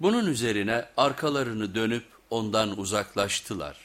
Bunun üzerine arkalarını dönüp ondan uzaklaştılar.